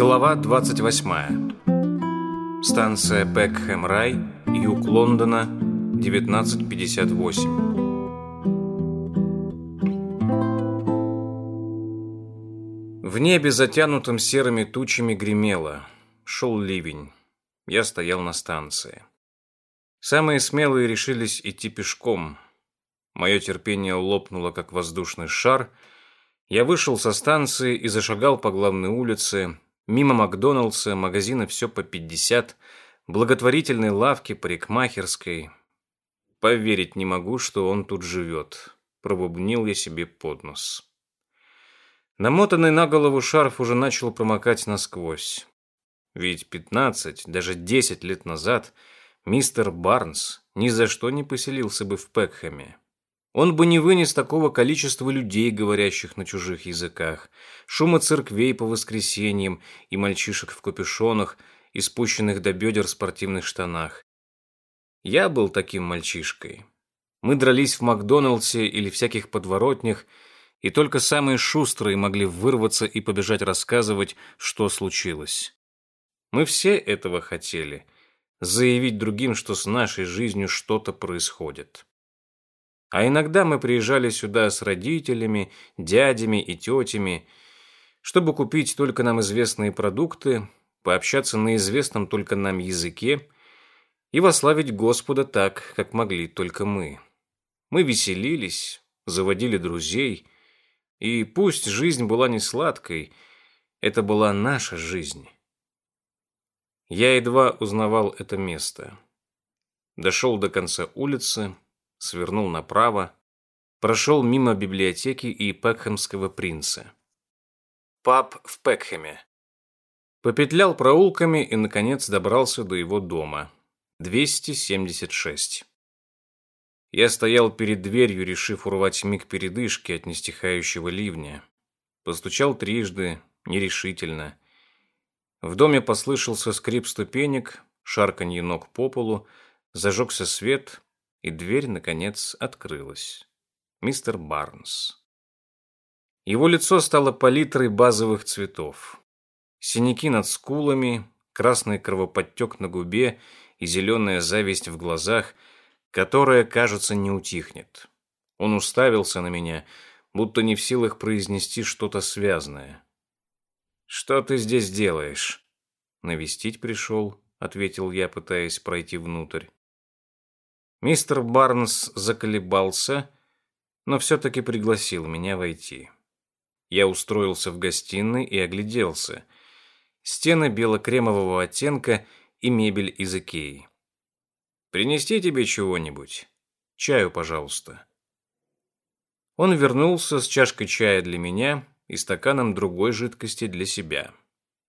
Глава 28. Станция Пекхэм-Рай, юг Лондона, 1958. В небе, затянутом серыми тучами, гремело. Шел ливень. Я стоял на станции. Самые смелые решились идти пешком. Мое терпение лопнуло, как воздушный шар. Я вышел со станции и зашагал по главной улице, мимо Макдоналдса, магазина все по 50, благотворительной лавки, парикмахерской. Поверить не могу, что он тут живет. Пробубнил я себе под нос. Намотанный на голову шарф уже начал промокать насквозь. Ведь 15, даже 10 лет назад мистер Барнс ни за что не поселился бы в Пекхэме. Он бы не вынес такого количества людей, говорящих на чужих языках, шума церквей по воскресеньям и мальчишек в капюшонах и спущенных до бедер спортивных штанах. Я был таким мальчишкой. Мы дрались в Макдоналдсе или всяких подворотнях, и только самые шустрые могли вырваться и побежать рассказывать, что случилось. Мы все этого хотели — заявить другим, что с нашей жизнью что-то происходит. А иногда мы приезжали сюда с родителями, дядями и тетями, чтобы купить только нам известные продукты, пообщаться на известном только нам языке и вославить Господа так, как могли только мы. Мы веселились, заводили друзей, и пусть жизнь была не сладкой, это была наша жизнь. Я едва узнавал это место. Дошел до конца улицы, свернул направо, прошел мимо библиотеки и Пекхэмского принца. Паб в Пекхэме. Попетлял проулками и, наконец, добрался до его дома. 276. Я стоял перед дверью, решив урвать миг передышки от нестихающего ливня. Постучал трижды, нерешительно. В доме послышался скрип ступенек, шарканье ног по полу, зажегся свет, и дверь, наконец, открылась. Мистер Барнс. Его лицо стало палитрой базовых цветов. Синяки над скулами, красный кровоподтек на губе и зеленая зависть в глазах, которая, кажется, не утихнет. Он уставился на меня, будто не в силах произнести что-то связанное. «Что ты здесь делаешь?» «Навестить пришел», — ответил я, пытаясь пройти внутрь. Мистер Барнс заколебался, но все-таки пригласил меня войти. Я устроился в гостиной и огляделся. Стены бело-кремового оттенка и мебель из Икеи. «Принести тебе чего-нибудь? Чаю, пожалуйста». Он вернулся с чашкой чая для меня и стаканом другой жидкости для себя.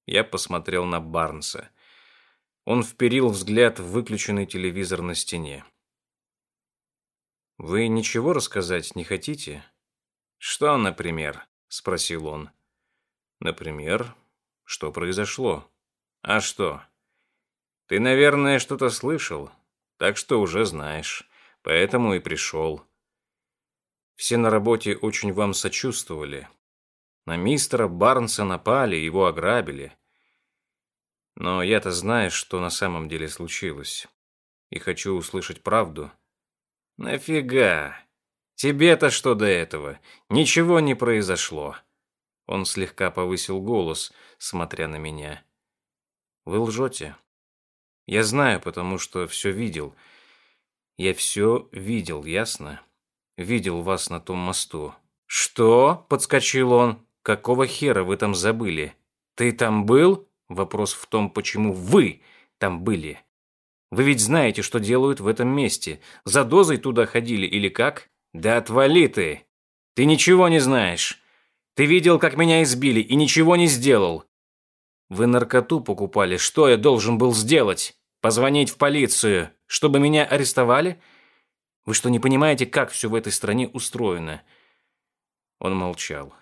Я посмотрел на Барнса. Он вперил взгляд в выключенный телевизор на стене. «Вы ничего рассказать не хотите?» «Что, например?» – спросил он. «Например, что произошло?» «А что?» «Ты, наверное, что-то слышал, так что уже знаешь, поэтому и пришел». Все на работе очень вам сочувствовали. На мистера Барнса напали, его ограбили. Но я-то знаю, что на самом деле случилось. И хочу услышать правду. «Нафига? Тебе-то что до этого? Ничего не произошло». Он слегка повысил голос, смотря на меня. «Вы лжете. Я знаю, потому что все видел. Я все видел, ясно? Видел вас на том мосту». «Что?» — подскочил он. «Какого хера вы там забыли? Ты там был?» Вопрос в том, почему вы там были. Вы ведь знаете, что делают в этом месте. За дозой туда ходили или как? Да отвали ты! Ты ничего не знаешь. Ты видел, как меня избили, и ничего не сделал. Вы наркоту покупали. Что я должен был сделать? Позвонить в полицию, чтобы меня арестовали? Вы что, не понимаете, как все в этой стране устроено?» Он молчал.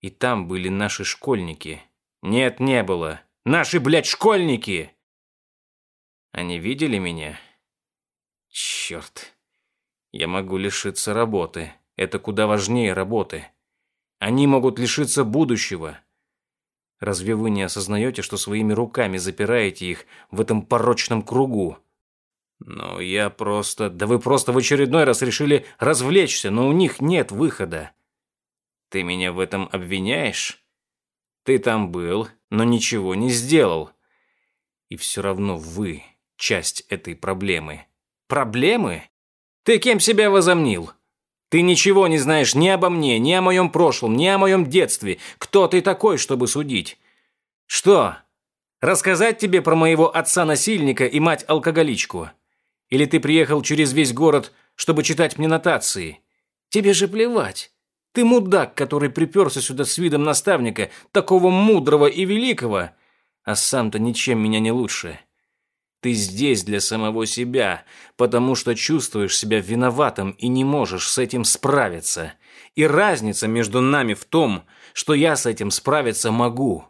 «И там были наши школьники». «Нет, не было. Наши, блядь, школьники!» Они видели меня? Черт. Я могу лишиться работы. Это куда важнее работы. Они могут лишиться будущего. Разве вы не осознаете, что своими руками запираете их в этом порочном кругу? Но я просто... Да вы просто в очередной раз решили развлечься, но у них нет выхода. Ты меня в этом обвиняешь? Ты там был, но ничего не сделал. И все равно вы часть этой проблемы. Проблемы? Ты кем себя возомнил? Ты ничего не знаешь ни обо мне, ни о моем прошлом, ни о моем детстве. Кто ты такой, чтобы судить? Что? Рассказать тебе про моего отца-насильника и мать-алкоголичку? Или ты приехал через весь город, чтобы читать мне нотации? Тебе же плевать. Ты мудак, который приперся сюда с видом наставника, такого мудрого и великого, а сам-то ничем меня не лучше. Ты здесь для самого себя, потому что чувствуешь себя виноватым и не можешь с этим справиться. И разница между нами в том, что я с этим справиться могу.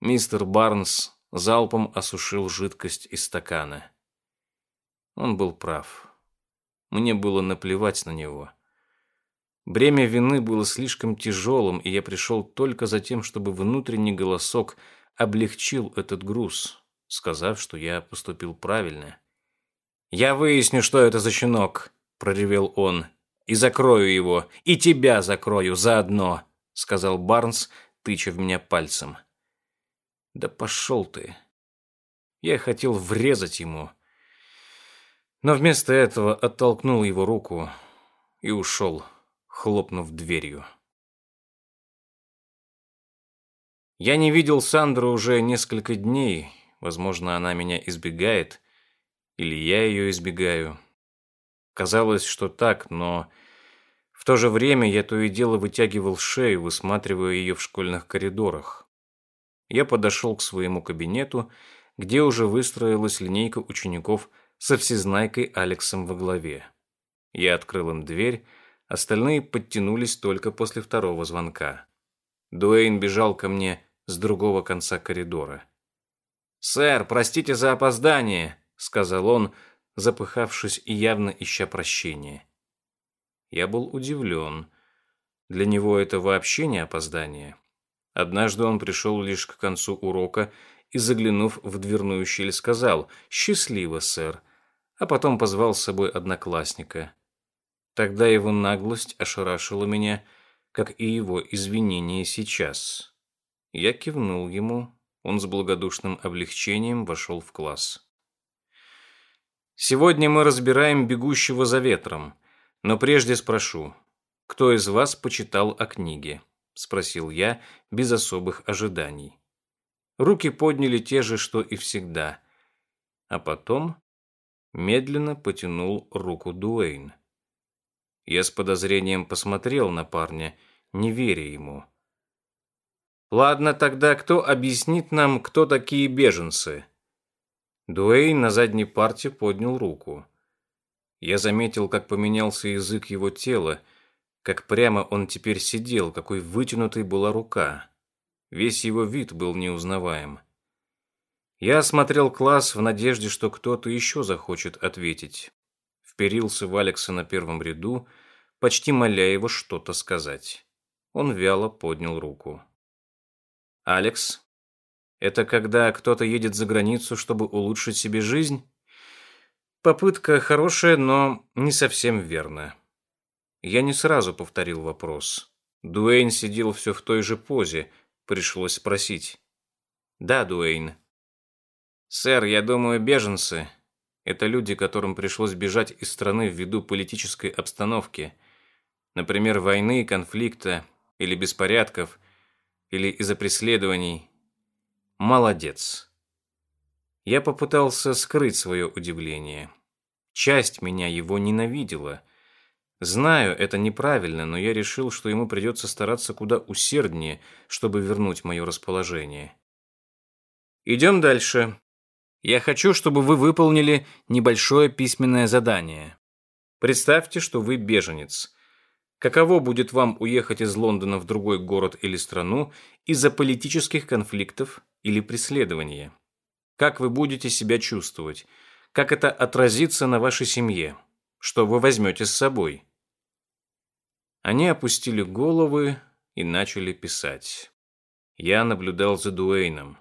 Мистер Барнс залпом осушил жидкость из стакана. Он был прав. Мне было наплевать на него. Бремя вины было слишком тяжелым, и я пришел только за тем, чтобы внутренний голосок облегчил этот груз сказав, что я поступил правильно. «Я выясню, что это за щенок», — проревел он, — «и закрою его, и тебя закрою заодно», — сказал Барнс, тыча в меня пальцем. «Да пошел ты!» Я хотел врезать ему, но вместо этого оттолкнул его руку и ушел, хлопнув дверью. Я не видел Сандру уже несколько дней, Возможно, она меня избегает, или я ее избегаю. Казалось, что так, но в то же время я то и дело вытягивал шею, высматривая ее в школьных коридорах. Я подошел к своему кабинету, где уже выстроилась линейка учеников со всезнайкой Алексом во главе. Я открыл им дверь, остальные подтянулись только после второго звонка. Дуэйн бежал ко мне с другого конца коридора. «Сэр, простите за опоздание», — сказал он, запыхавшись и явно ища прощения. Я был удивлен. Для него это вообще не опоздание. Однажды он пришел лишь к концу урока и, заглянув в дверную щель, сказал «Счастливо, сэр», а потом позвал с собой одноклассника. Тогда его наглость ошарашила меня, как и его извинения сейчас. Я кивнул ему, он с благодушным облегчением вошел в класс. Сегодня мы разбираем «Бегущего за ветром», но прежде спрошу, кто из вас почитал о книге? Спросил я без особых ожиданий. Руки подняли те же, что и всегда. А потом медленно потянул руку Дуэйн. Я с подозрением посмотрел на парня, не веря ему. Ладно, тогда кто объяснит нам, кто такие беженцы? Дуэйн на задней парте поднял руку. Я заметил, как поменялся язык его тела, как прямо он теперь сидел, какой вытянутой была рука. Весь его вид был неузнаваем. Я осмотрел класс в надежде, что кто-то еще захочет ответить. Вперился в Алекса на первом ряду, почти моля его что-то сказать. Он вяло поднял руку. Алекс, это когда кто-то едет за границу, чтобы улучшить себе жизнь? Попытка хорошая, но не совсем верная. Я не сразу повторил вопрос. Дуэйн сидел все в той же позе, пришлось спросить. Да, Дуэйн. Сэр, я думаю, беженцы – это люди, которым пришлось бежать из страны ввиду политической обстановки, например, войны, конфликта или беспорядков – или из-за преследований. Молодец. Я попытался скрыть свое удивление. Часть меня его ненавидела. Знаю, это неправильно, но я решил, что ему придется стараться куда усерднее, чтобы вернуть мое расположение. Идем дальше. Я хочу, чтобы вы выполнили небольшое письменное задание. Представьте, что вы беженец. Каково будет вам уехать из Лондона в другой город или страну из-за политических конфликтов или преследования? Как вы будете себя чувствовать? Как это отразится на вашей семье? Что вы возьмете с собой? Они опустили головы и начали писать. Я наблюдал за Дуэйном.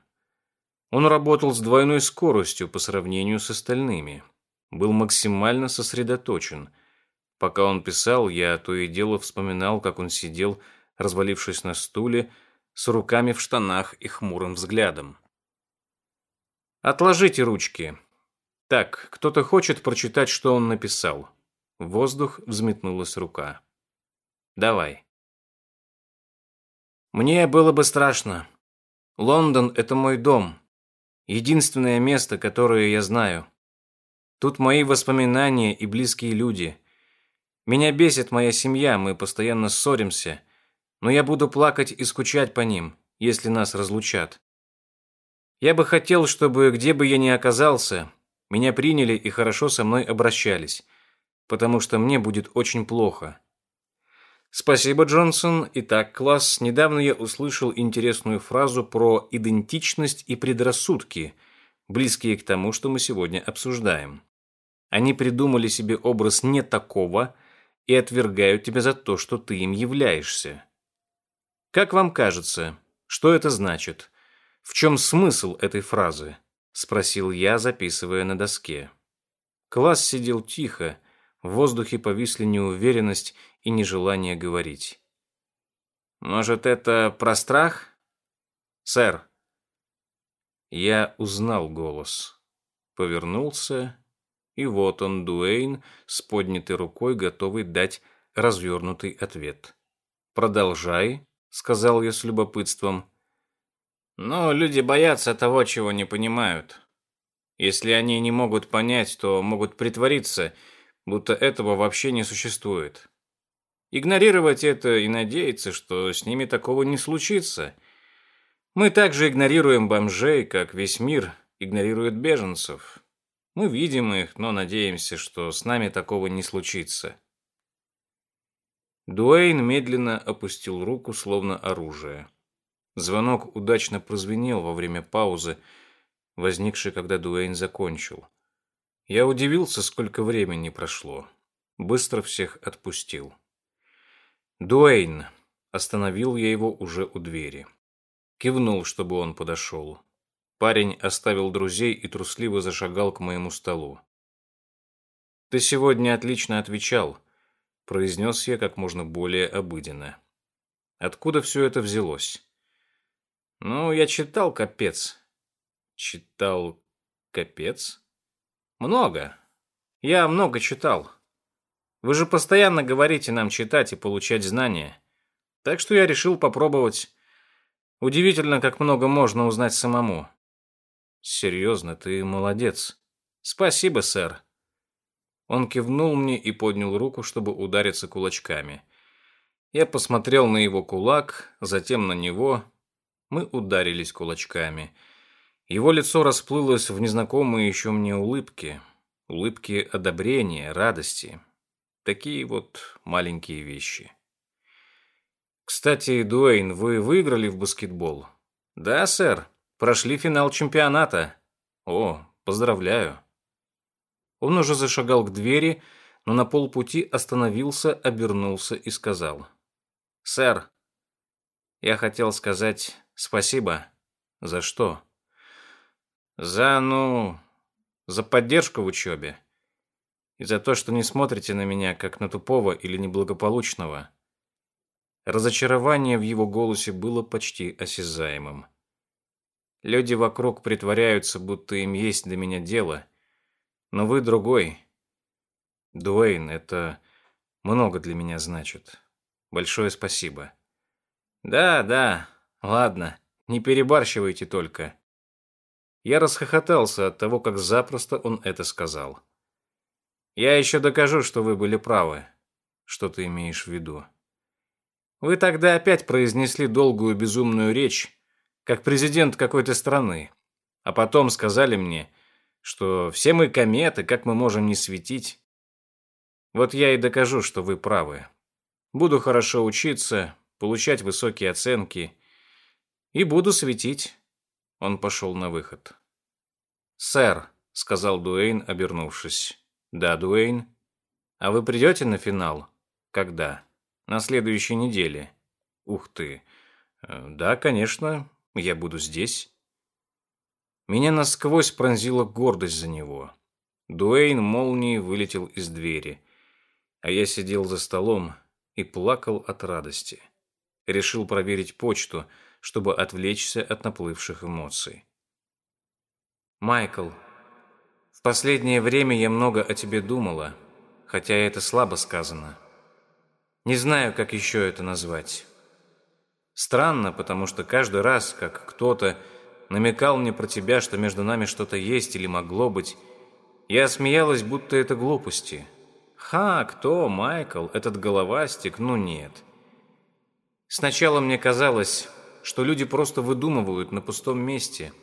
Он работал с двойной скоростью по сравнению с остальными. Был максимально сосредоточен. Пока он писал, я то и дело вспоминал, как он сидел, развалившись на стуле, с руками в штанах и хмурым взглядом. «Отложите ручки. Так, кто-то хочет прочитать, что он написал?» В воздух взметнулась рука. «Давай». Мне было бы страшно. Лондон — это мой дом. Единственное место, которое я знаю. Тут мои воспоминания и близкие люди. Меня бесит моя семья, мы постоянно ссоримся, но я буду плакать и скучать по ним, если нас разлучат. Я бы хотел, чтобы где бы я ни оказался, меня приняли и хорошо со мной обращались, потому что мне будет очень плохо. Спасибо, Джонсон. Итак, класс, недавно я услышал интересную фразу про идентичность и предрассудки, близкие к тому, что мы сегодня обсуждаем. Они придумали себе образ не такого и отвергают тебя за то, что ты им являешься. Как вам кажется, что это значит? В чем смысл этой фразы? Спросил я, записывая на доске. Класс сидел тихо, в воздухе повисли неуверенность и нежелание говорить. «Может, это про страх?» «Сэр». Я узнал голос. Повернулся, и вот он, Дуэйн, с поднятой рукой, готовый дать развернутый ответ. «Продолжай», — сказал я с любопытством. «Но люди боятся того, чего не понимают. Если они не могут понять, то могут притвориться — будто этого вообще не существует. Игнорировать это и надеяться, что с ними такого не случится. Мы также игнорируем бомжей, как весь мир игнорирует беженцев. Мы видим их, но надеемся, что с нами такого не случится. Дуэйн медленно опустил руку, словно оружие. Звонок удачно прозвенел во время паузы, возникшей, когда Дуэйн закончил. Я удивился, сколько времени прошло. Быстро всех отпустил. «Дуэйн!» Остановил я его уже у двери. Кивнул, чтобы он подошел. Парень оставил друзей и трусливо зашагал к моему столу. «Ты сегодня отлично отвечал», — произнес я как можно более обыденно. «Откуда все это взялось?» «Ну, я читал капец». «Читал капец?» Много. Я много читал. Вы же постоянно говорите нам читать и получать знания. Так что я решил попробовать. Удивительно, как много можно узнать самому. Серьезно, ты молодец. Спасибо, сэр. Он кивнул мне и поднял руку, чтобы удариться кулачками. Я посмотрел на его кулак, затем на него. Мы ударились кулачками. Его лицо расплылось в незнакомые еще мне улыбки. Улыбки одобрения, радости. Такие вот маленькие вещи. Кстати, Дуэйн, вы выиграли в баскетбол? Да, сэр. Прошли финал чемпионата. О, поздравляю. Он уже зашагал к двери, но на полпути остановился, обернулся и сказал. «Сэр, я хотел сказать спасибо. За что?» За, ну, за поддержку в учебе. И за то, что не смотрите на меня, как на тупого или неблагополучного. Разочарование в его голосе было почти осязаемым. Люди вокруг притворяются, будто им есть до меня дело. Но вы другой. Дуэйн, это много для меня значит. Большое спасибо. Да, да, ладно, не перебарщивайте только. Я расхохотался от того, как запросто он это сказал. «Я еще докажу, что вы были правы. Что ты имеешь в виду?» «Вы тогда опять произнесли долгую безумную речь, как президент какой-то страны, а потом сказали мне, что все мы кометы, как мы можем не светить. Вот я и докажу, что вы правы. Буду хорошо учиться, получать высокие оценки и буду светить. Он пошел на выход. «Сэр», — сказал Дуэйн, обернувшись. «Да, Дуэйн. А вы придете на финал? Когда? На следующей неделе. Ух ты. Э, да, конечно, я буду здесь. Меня насквозь пронзила гордость за него. Дуэйн молнией вылетел из двери, а я сидел за столом и плакал от радости. Решил проверить почту, чтобы отвлечься от наплывших эмоций. «Майкл, в последнее время я много о тебе думала, хотя это слабо сказано. Не знаю, как еще это назвать. Странно, потому что каждый раз, как кто-то намекал мне про тебя, что между нами что-то есть или могло быть, я смеялась, будто это глупости. Ха, кто, Майкл, этот головастик? Ну нет. Сначала мне казалось, что люди просто выдумывают на пустом месте,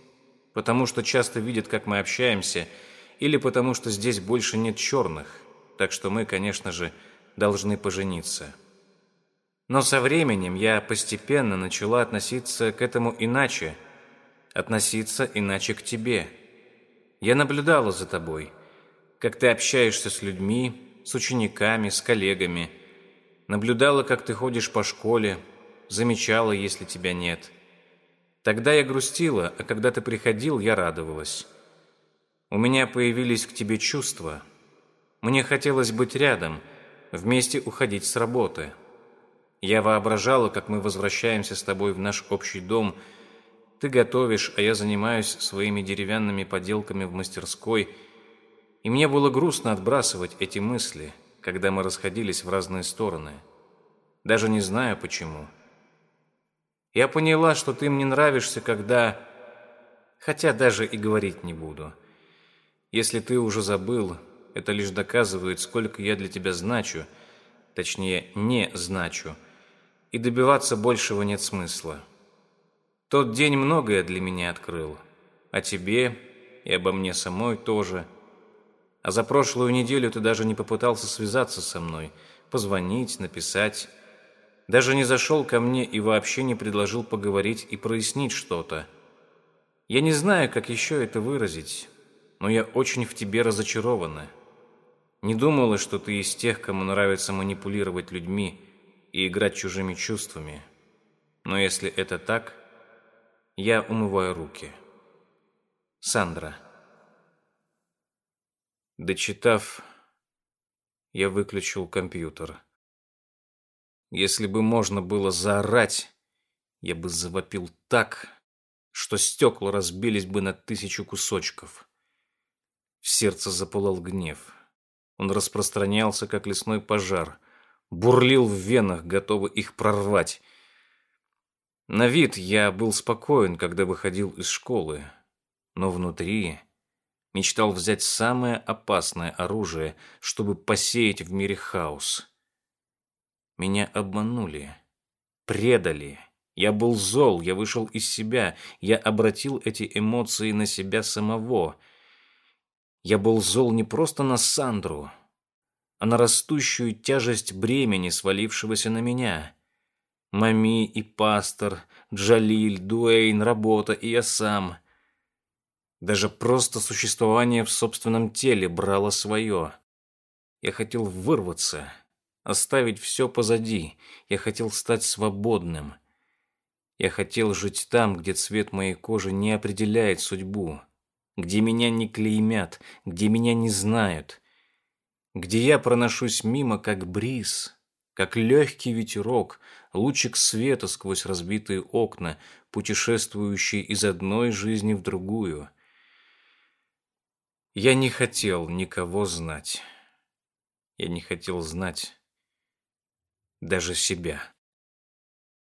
потому что часто видят, как мы общаемся, или потому что здесь больше нет черных, так что мы, конечно же, должны пожениться. Но со временем я постепенно начала относиться к этому иначе, относиться иначе к тебе. Я наблюдала за тобой, как ты общаешься с людьми, с учениками, с коллегами. Наблюдала, как ты ходишь по школе, замечала, если тебя нет. Тогда я грустила, а когда ты приходил, я радовалась. У меня появились к тебе чувства. Мне хотелось быть рядом, вместе уходить с работы. Я воображала, как мы возвращаемся с тобой в наш общий дом. Ты готовишь, а я занимаюсь своими деревянными поделками в мастерской. И мне было грустно отбрасывать эти мысли, когда мы расходились в разные стороны. Даже не знаю почему. Я поняла, что ты мне нравишься, когда... Хотя даже и говорить не буду. Если ты уже забыл, это лишь доказывает, сколько я для тебя значу, точнее, не значу – и добиваться большего нет смысла. Тот день многое для меня открыл. О тебе и обо мне самой тоже. А за прошлую неделю ты даже не попытался связаться со мной, позвонить, написать. Даже не зашел ко мне и вообще не предложил поговорить и прояснить что-то. Я не знаю, как еще это выразить, но я очень в тебе разочарована. Не думала, что ты из тех, кому нравится манипулировать людьми, и играть чужими чувствами. Но если это так, я умываю руки. Сандра. Дочитав, я выключил компьютер. Если бы можно было заорать, я бы завопил так, что стекла разбились бы на тысячу кусочков. В сердце запылал гнев. Он распространялся, как лесной пожар — бурлил в венах, готовый их прорвать. На вид я был спокоен, когда выходил из школы, но внутри мечтал взять самое опасное оружие, чтобы посеять в мире хаос. Меня обманули, предали. Я был зол, я вышел из себя, я обратил эти эмоции на себя самого. Я был зол не просто на Сандру, а на растущую тяжесть бремени, свалившегося на меня. Мами и пастор, Джалиль, Дуэйн, работа и я сам. Даже просто существование в собственном теле брало свое. Я хотел вырваться, оставить все позади. Я хотел стать свободным. Я хотел жить там, где цвет моей кожи не определяет судьбу, где меня не клеймят, где меня не знают, где я проношусь мимо, как бриз, как легкий ветерок, лучик света сквозь разбитые окна, путешествующий из одной жизни в другую. Я не хотел никого знать. Я не хотел знать даже себя.